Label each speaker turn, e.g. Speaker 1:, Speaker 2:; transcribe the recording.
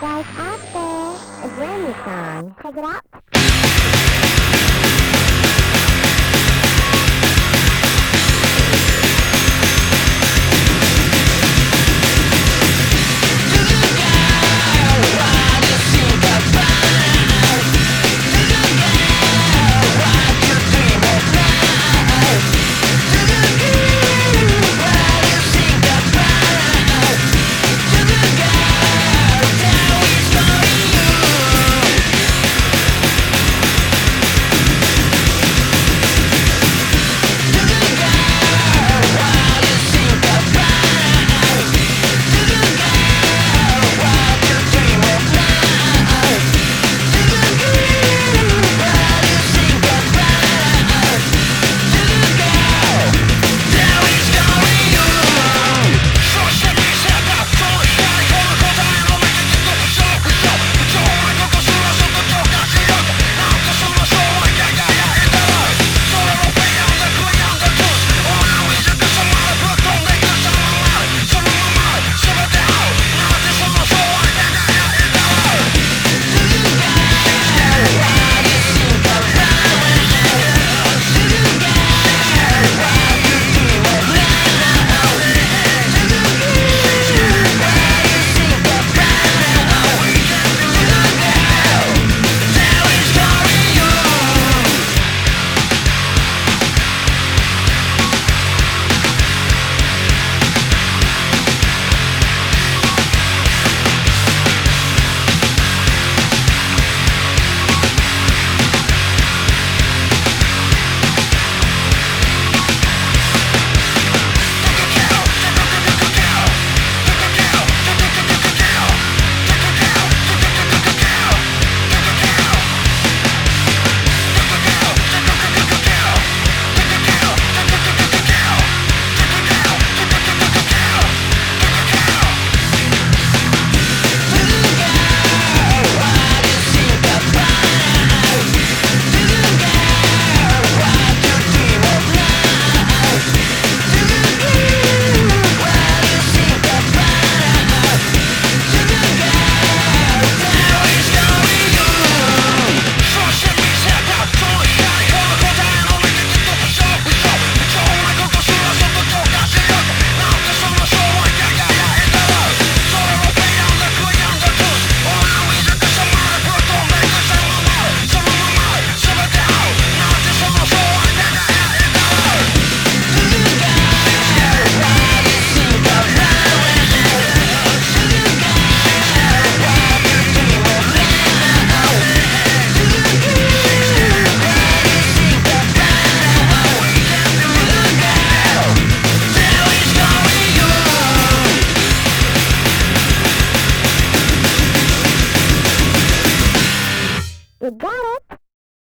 Speaker 1: guys out there. A brand new song. Check it out.